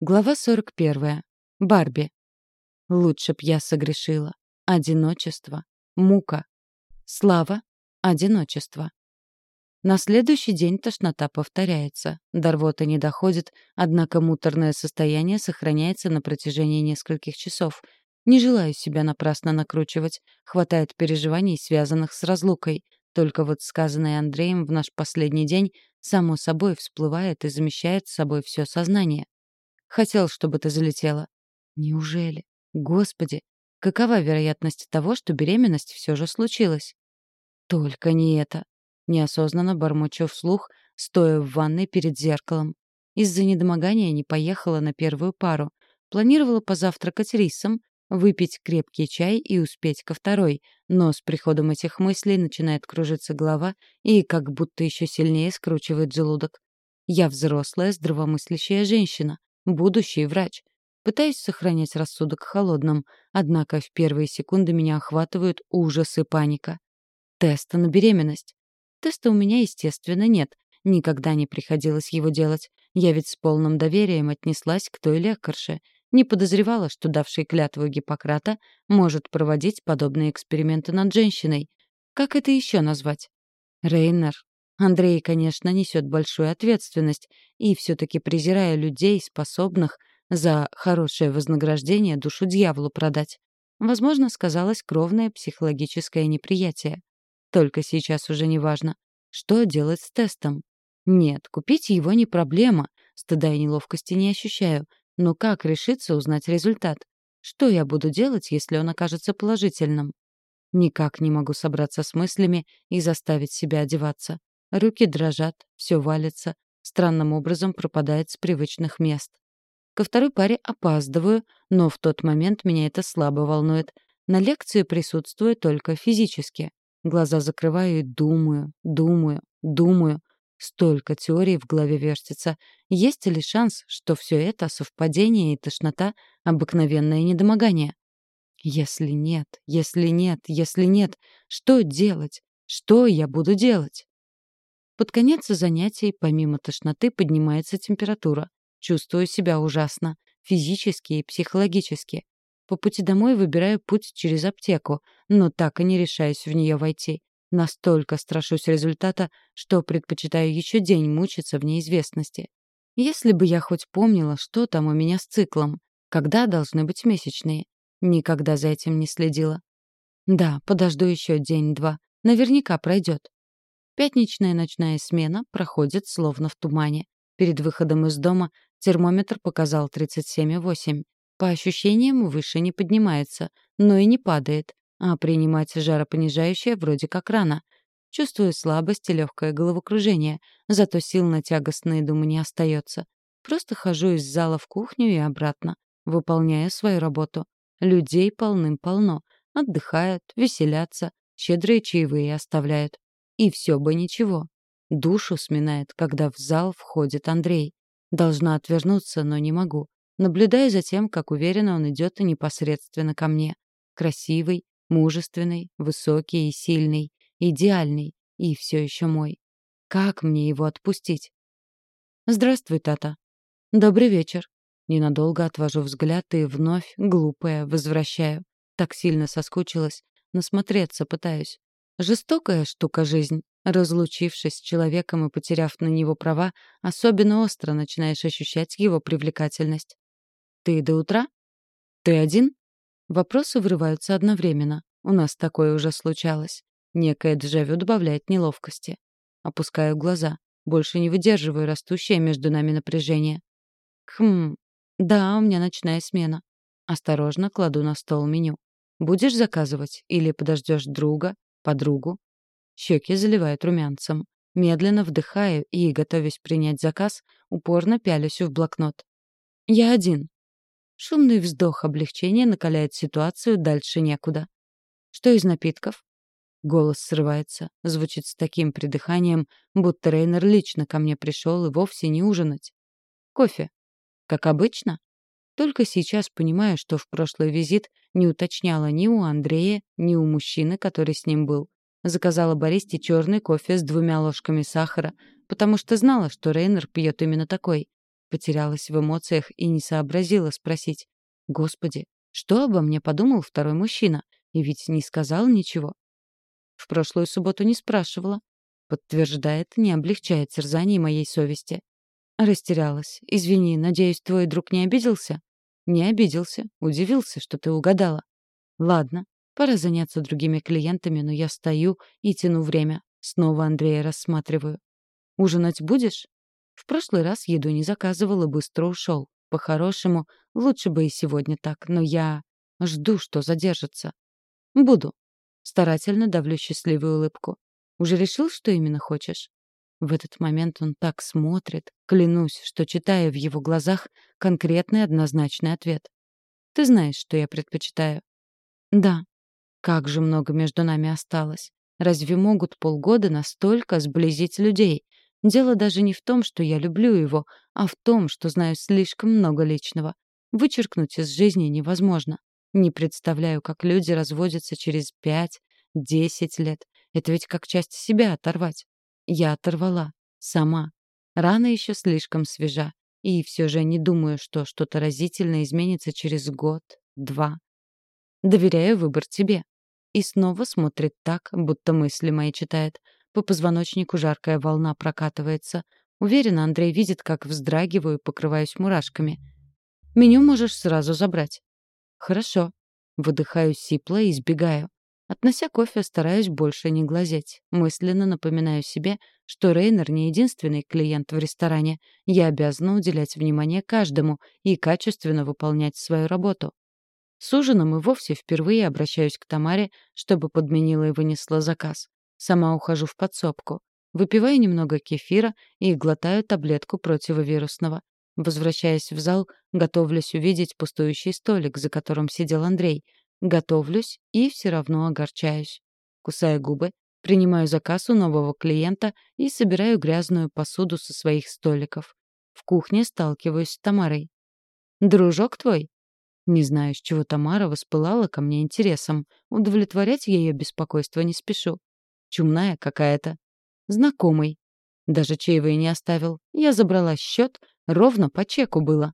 Глава 41. Барби. Лучше б я согрешила. Одиночество. Мука. Слава. Одиночество. На следующий день тошнота повторяется. До рвоты не доходит, однако муторное состояние сохраняется на протяжении нескольких часов. Не желаю себя напрасно накручивать. Хватает переживаний, связанных с разлукой. Только вот сказанное Андреем в наш последний день само собой всплывает и замещает собой все сознание. Хотел, чтобы ты залетела. Неужели? Господи, какова вероятность того, что беременность все же случилась? Только не это. Неосознанно бормочу вслух, стоя в ванной перед зеркалом. Из-за недомогания не поехала на первую пару. Планировала позавтракать рисом, выпить крепкий чай и успеть ко второй, но с приходом этих мыслей начинает кружиться голова и как будто еще сильнее скручивает желудок. Я взрослая, здравомыслящая женщина будущий врач. Пытаюсь сохранять рассудок холодным, однако в первые секунды меня охватывают ужас и паника. Теста на беременность. Теста у меня, естественно, нет. Никогда не приходилось его делать. Я ведь с полным доверием отнеслась к той лекарше. Не подозревала, что давший клятву Гиппократа может проводить подобные эксперименты над женщиной. Как это еще назвать? Рейнер Андрей, конечно, несет большую ответственность и все-таки презирая людей, способных за хорошее вознаграждение душу дьяволу продать. Возможно, сказалось кровное психологическое неприятие. Только сейчас уже не важно, что делать с тестом. Нет, купить его не проблема, стыда и неловкости не ощущаю, но как решиться узнать результат? Что я буду делать, если он окажется положительным? Никак не могу собраться с мыслями и заставить себя одеваться. Руки дрожат, все валится, странным образом пропадает с привычных мест. Ко второй паре опаздываю, но в тот момент меня это слабо волнует. На лекции присутствую только физически. Глаза закрываю и думаю, думаю, думаю. Столько теорий в голове вертится. Есть ли шанс, что все это совпадение и тошнота — обыкновенное недомогание? Если нет, если нет, если нет, что делать? Что я буду делать? Под конец занятий, помимо тошноты, поднимается температура. Чувствую себя ужасно. Физически и психологически. По пути домой выбираю путь через аптеку, но так и не решаюсь в нее войти. Настолько страшусь результата, что предпочитаю еще день мучиться в неизвестности. Если бы я хоть помнила, что там у меня с циклом, когда должны быть месячные. Никогда за этим не следила. Да, подожду еще день-два. Наверняка пройдет. Пятничная ночная смена проходит словно в тумане. Перед выходом из дома термометр показал 37,8. По ощущениям, выше не поднимается, но и не падает, а принимать жаропонижающее вроде как рано. Чувствую слабость и легкое головокружение, зато сил на тягостные думы не остается. Просто хожу из зала в кухню и обратно, выполняя свою работу. Людей полным-полно. Отдыхают, веселятся, щедрые чаевые оставляют. И все бы ничего. Душу сминает, когда в зал входит Андрей. Должна отвернуться, но не могу. Наблюдаю за тем, как уверенно он идет непосредственно ко мне. Красивый, мужественный, высокий и сильный, идеальный и все еще мой. Как мне его отпустить? «Здравствуй, Тата». «Добрый вечер». Ненадолго отвожу взгляд и вновь, глупая, возвращаю. Так сильно соскучилась, насмотреться пытаюсь. Жестокая штука жизнь. Разлучившись с человеком и потеряв на него права, особенно остро начинаешь ощущать его привлекательность. «Ты до утра? Ты один?» Вопросы вырываются одновременно. У нас такое уже случалось. Некое дежавю добавляет неловкости. Опускаю глаза. Больше не выдерживаю растущее между нами напряжение. Хм, да, у меня ночная смена. Осторожно кладу на стол меню. Будешь заказывать или подождешь друга? Подругу. Щеки заливают румянцем. Медленно вдыхаю и, готовясь принять заказ, упорно пялюсь в блокнот. «Я один». Шумный вздох облегчения накаляет ситуацию дальше некуда. «Что из напитков?» Голос срывается, звучит с таким придыханием, будто Рейнер лично ко мне пришел и вовсе не ужинать. «Кофе. Как обычно?» Только сейчас понимаю, что в прошлый визит не уточняла ни у Андрея, ни у мужчины, который с ним был. Заказала баристе черный кофе с двумя ложками сахара, потому что знала, что Рейнер пьет именно такой. Потерялась в эмоциях и не сообразила спросить. «Господи, что обо мне подумал второй мужчина? И ведь не сказал ничего». В прошлую субботу не спрашивала. Подтверждает, не облегчает терзаний моей совести. Растерялась. Извини, надеюсь, твой друг не обиделся? Не обиделся. Удивился, что ты угадала. Ладно, пора заняться другими клиентами, но я стою и тяну время. Снова Андрея рассматриваю. Ужинать будешь? В прошлый раз еду не заказывал и быстро ушел. По-хорошему, лучше бы и сегодня так, но я жду, что задержится. Буду. Старательно давлю счастливую улыбку. Уже решил, что именно хочешь? В этот момент он так смотрит, клянусь, что читаю в его глазах конкретный однозначный ответ. Ты знаешь, что я предпочитаю. Да. Как же много между нами осталось. Разве могут полгода настолько сблизить людей? Дело даже не в том, что я люблю его, а в том, что знаю слишком много личного. Вычеркнуть из жизни невозможно. Не представляю, как люди разводятся через пять, десять лет. Это ведь как часть себя оторвать. Я оторвала. Сама. Рана еще слишком свежа. И все же не думаю, что что-то разительно изменится через год, два. Доверяю выбор тебе. И снова смотрит так, будто мысли мои читает. По позвоночнику жаркая волна прокатывается. Уверена, Андрей видит, как вздрагиваю и покрываюсь мурашками. Меню можешь сразу забрать. Хорошо. Выдыхаю сипло и избегаю. Относя кофе, стараюсь больше не глазеть. Мысленно напоминаю себе, что Рейнер не единственный клиент в ресторане. Я обязана уделять внимание каждому и качественно выполнять свою работу. С ужином и вовсе впервые обращаюсь к Тамаре, чтобы подменила и вынесла заказ. Сама ухожу в подсобку. Выпиваю немного кефира и глотаю таблетку противовирусного. Возвращаясь в зал, готовлюсь увидеть пустующий столик, за которым сидел Андрей — Готовлюсь и все равно огорчаюсь. Кусая губы, принимаю заказ у нового клиента и собираю грязную посуду со своих столиков. В кухне сталкиваюсь с Тамарой. «Дружок твой?» Не знаю, с чего Тамара воспылала ко мне интересом. Удовлетворять ее беспокойство не спешу. Чумная какая-то. Знакомый. Даже чаевые не оставил. Я забрала счет, ровно по чеку было.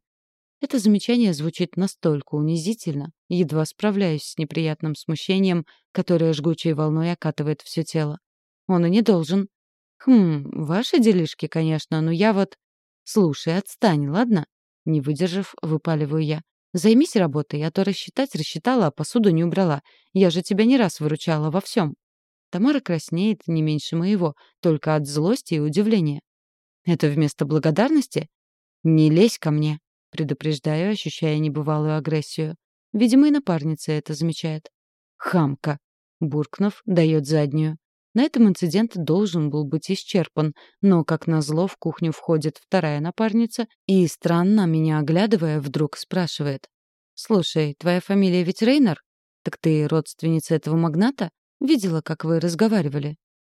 Это замечание звучит настолько унизительно, едва справляюсь с неприятным смущением, которое жгучей волной окатывает все тело. Он и не должен. Хм, ваши делишки, конечно, но я вот... Слушай, отстань, ладно? Не выдержав, выпаливаю я. Займись работой, а то рассчитать рассчитала, а посуду не убрала. Я же тебя не раз выручала во всем. Тамара краснеет не меньше моего, только от злости и удивления. Это вместо благодарности? Не лезь ко мне. Предупреждаю, ощущая небывалую агрессию. Видимо, и напарница это замечает. «Хамка!» — буркнув, дает заднюю. На этом инцидент должен был быть исчерпан, но, как назло, в кухню входит вторая напарница и, странно меня оглядывая, вдруг спрашивает. «Слушай, твоя фамилия ведь Рейнер? Так ты родственница этого магната? Видела, как вы разговаривали?»